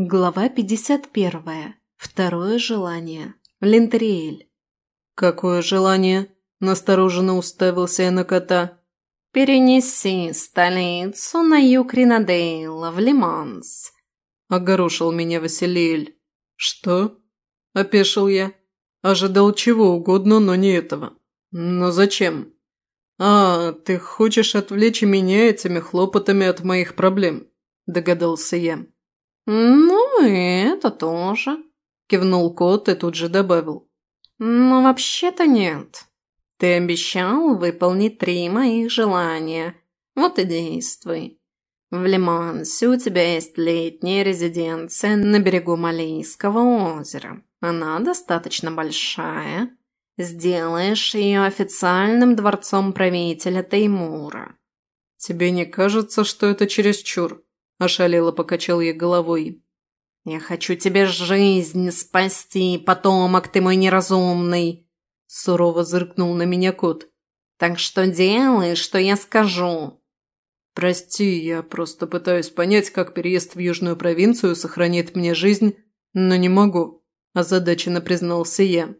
Глава 51. Второе желание. Лентериэль. «Какое желание?» – настороженно уставился я на кота. «Перенеси столицу на юг Ринадейла, в Лиманс», – огорошил меня Василиэль. «Что?» – опешил я. Ожидал чего угодно, но не этого. «Но зачем?» «А, ты хочешь отвлечь меня этими хлопотами от моих проблем?» – догадался я. «Ну, и это тоже», – кивнул кот и тут же добавил. «Но вообще-то нет. Ты обещал выполнить три моих желания. Вот и действуй. В Лимансе у тебя есть летняя резиденция на берегу Малийского озера. Она достаточно большая. Сделаешь ее официальным дворцом правителя Теймура». «Тебе не кажется, что это чересчур?» – ошалело покачал я головой. «Я хочу тебе жизнь спасти, потомок ты мой неразумный!» Сурово зыркнул на меня кот. «Так что делай, что я скажу!» «Прости, я просто пытаюсь понять, как переезд в южную провинцию сохранит мне жизнь, но не могу», – озадаченно признался я.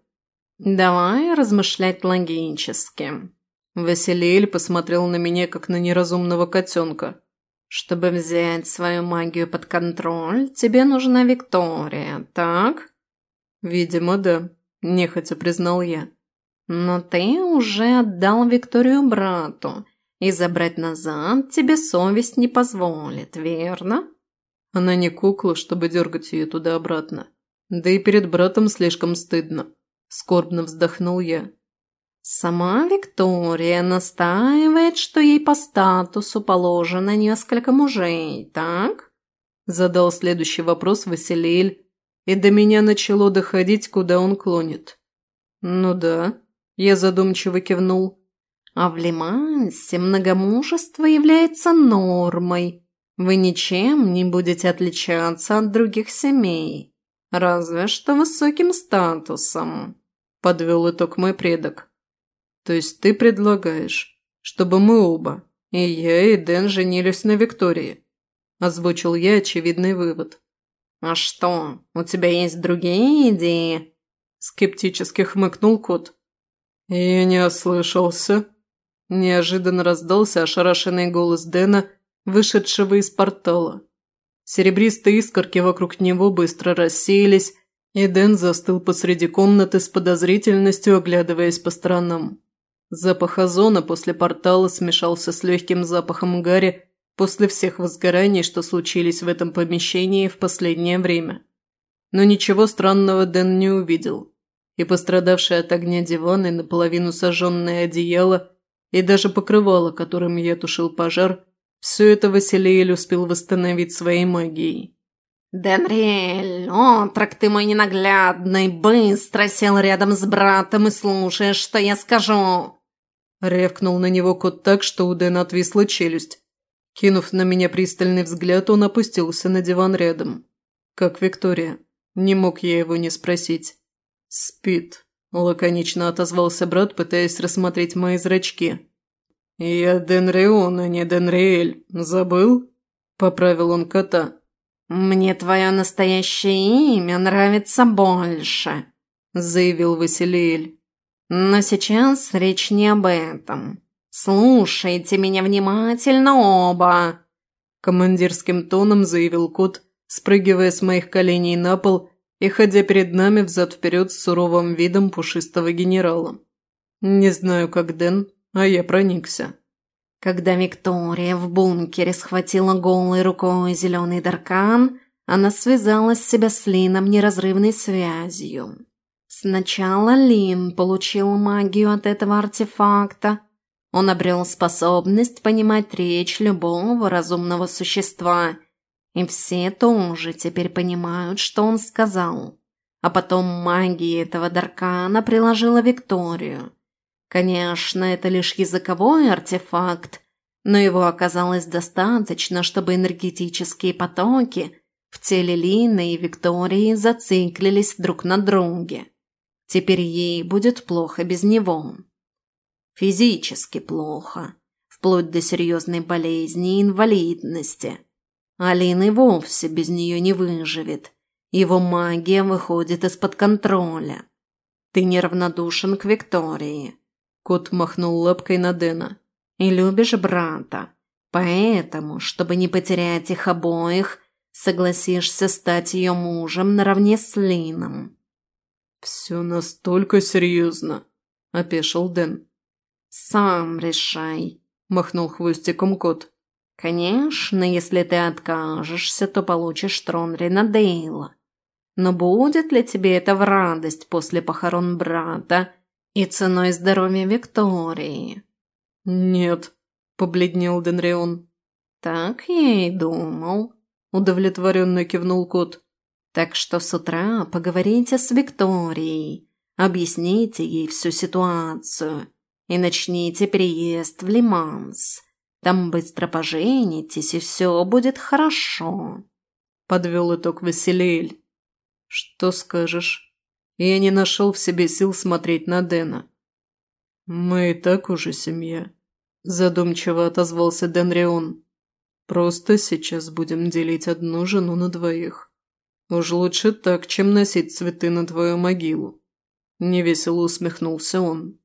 «Давай размышлять логически». Василиэль посмотрел на меня, как на неразумного котенка. «Чтобы взять свою магию под контроль, тебе нужна Виктория, так?» «Видимо, да», – нехотя признал я. «Но ты уже отдал Викторию брату, и забрать назад тебе совесть не позволит, верно?» Она не кукла, чтобы дергать ее туда-обратно. Да и перед братом слишком стыдно. Скорбно вздохнул я. Сама Виктория настаивает, что ей по статусу положено несколько мужей, так? Задал следующий вопрос Василиэль, и до меня начало доходить, куда он клонит. Ну да, я задумчиво кивнул. А в Лимансе многомужество является нормой. Вы ничем не будете отличаться от других семей, разве что высоким статусом, подвел итог мой предок. То есть ты предлагаешь, чтобы мы оба, и я, и Дэн, женились на Виктории?» Озвучил я очевидный вывод. «А что, у тебя есть другие идеи?» Скептически хмыкнул кот. «Я не ослышался». Неожиданно раздался ошарашенный голос Дэна, вышедшего из портала. Серебристые искорки вокруг него быстро рассеялись, и Дэн застыл посреди комнаты с подозрительностью, оглядываясь по сторонам. Запах озона после портала смешался с легким запахом гари после всех возгораний, что случились в этом помещении в последнее время. Но ничего странного Дэн не увидел. И пострадавший от огня диван, и наполовину сожженное одеяло, и даже покрывало, которым я тушил пожар, все это Василиэль успел восстановить своей магией. «Денриэль, отрок ты мой ненаглядный, быстро сел рядом с братом и слушаешь, что я скажу!» Ревкнул на него кот так, что у Дэна отвисла челюсть. Кинув на меня пристальный взгляд, он опустился на диван рядом. Как Виктория. Не мог я его не спросить. «Спит», – лаконично отозвался брат, пытаясь рассмотреть мои зрачки. «Я Денрион, а не Денриэль. Забыл?» – поправил он кота. «Мне твое настоящее имя нравится больше», – заявил Василиэль. Но сейчас речь не об этом. Слушайте меня внимательно оба!» Командирским тоном заявил кот, спрыгивая с моих коленей на пол и ходя перед нами взад-вперед с суровым видом пушистого генерала. Не знаю, как Дэн, а я проникся. Когда Виктория в бункере схватила голой рукой зеленый даркан, она связала себя с Лином неразрывной связью. Сначала Лин получил магию от этого артефакта. Он обрел способность понимать речь любого разумного существа. И все тоже теперь понимают, что он сказал. А потом магия этого Даркана приложила Викторию. Конечно, это лишь языковой артефакт, но его оказалось достаточно, чтобы энергетические потоки в теле Лины и Виктории зациклились друг на друге. Теперь ей будет плохо без него. Физически плохо, вплоть до серьезной болезни и инвалидности. Алина и вовсе без нее не выживет. Его магия выходит из-под контроля. Ты неравнодушен к Виктории. Кот махнул лапкой на Дэна. И любишь брата. Поэтому, чтобы не потерять их обоих, согласишься стать ее мужем наравне с Лином. «Все настолько серьезно», – опешил Дэн. «Сам решай», – махнул хвостиком кот. «Конечно, если ты откажешься, то получишь трон Ринадейла. Но будет ли тебе это в радость после похорон брата и ценой здоровья Виктории?» «Нет», – побледнел Денрион. «Так я и думал», – удовлетворенно кивнул кот. «Так что с утра поговорите с Викторией, объясните ей всю ситуацию и начните переезд в Лиманс. Там быстро поженитесь, и все будет хорошо», – подвел итог Василиэль. «Что скажешь?» Я не нашел в себе сил смотреть на Дэна. «Мы и так уже семья», – задумчиво отозвался Денрион. «Просто сейчас будем делить одну жену на двоих. Уж лучше так, чем носить цветы на твою могилу». Невесело усмехнулся он.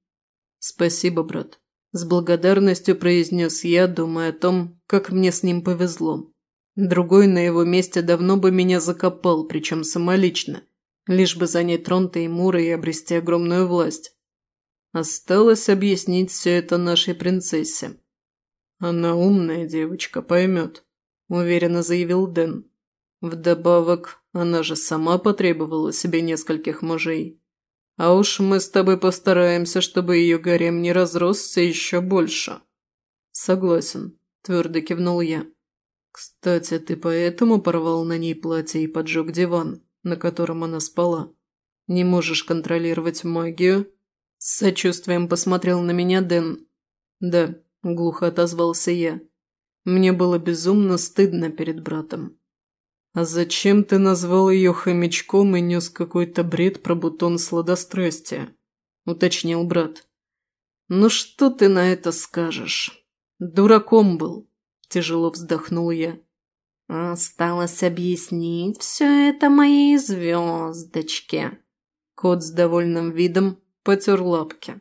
«Спасибо, брат», – с благодарностью произнес я, думая о том, как мне с ним повезло. Другой на его месте давно бы меня закопал, причем самолично, лишь бы занять трон Теймура и обрести огромную власть. Осталось объяснить все это нашей принцессе. «Она умная девочка, поймет», – уверенно заявил Дэн. «Вдобавок, она же сама потребовала себе нескольких мужей. А уж мы с тобой постараемся, чтобы ее гарем не разросся еще больше». «Согласен», – твердо кивнул я. «Кстати, ты поэтому порвал на ней платье и поджег диван, на котором она спала? Не можешь контролировать магию?» С сочувствием посмотрел на меня Дэн. «Да», – глухо отозвался я. Мне было безумно стыдно перед братом. «А зачем ты назвал ее хомячком и нес какой-то бред про бутон сладострастия?» – уточнил брат. «Ну что ты на это скажешь? Дураком был. Тяжело вздохнул я. Осталось объяснить все это моей звездочке. Кот с довольным видом потер лапки.